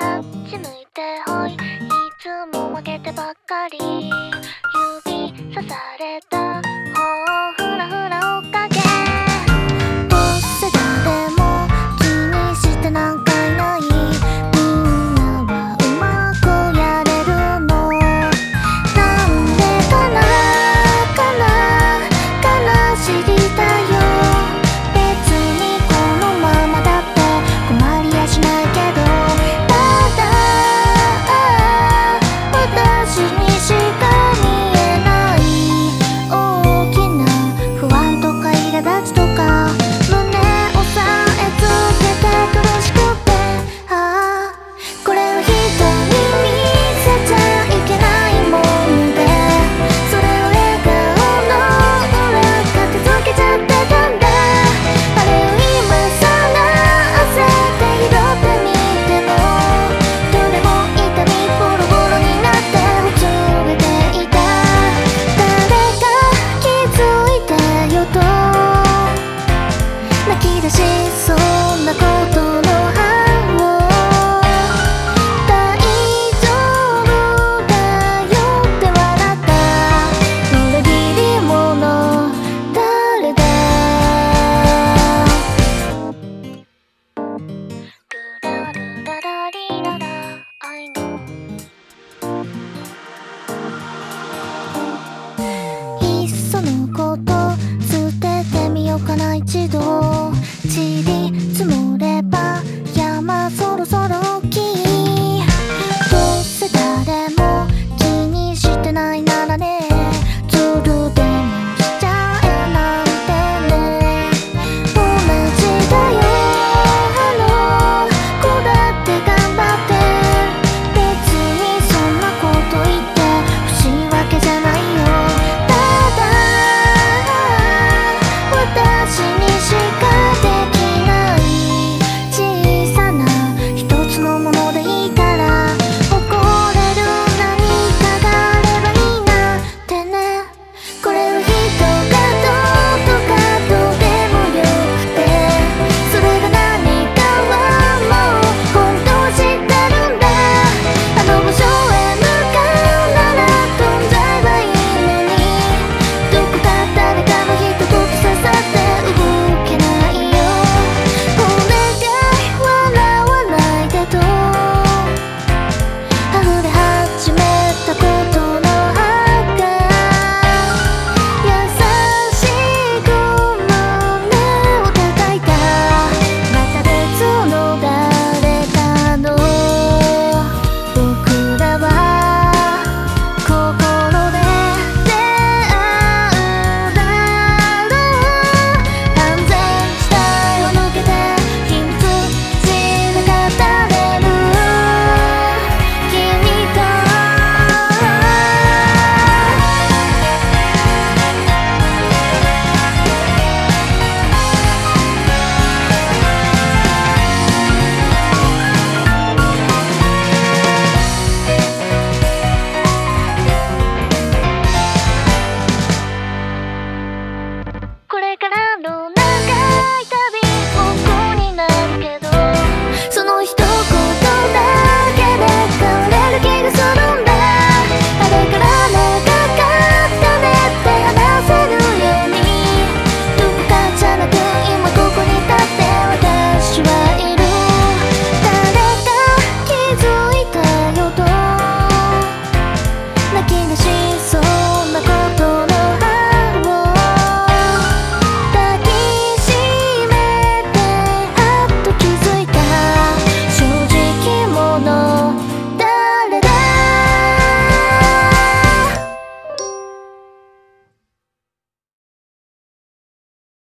あっち向いてほい。いつも負けてばっかり。指刺された。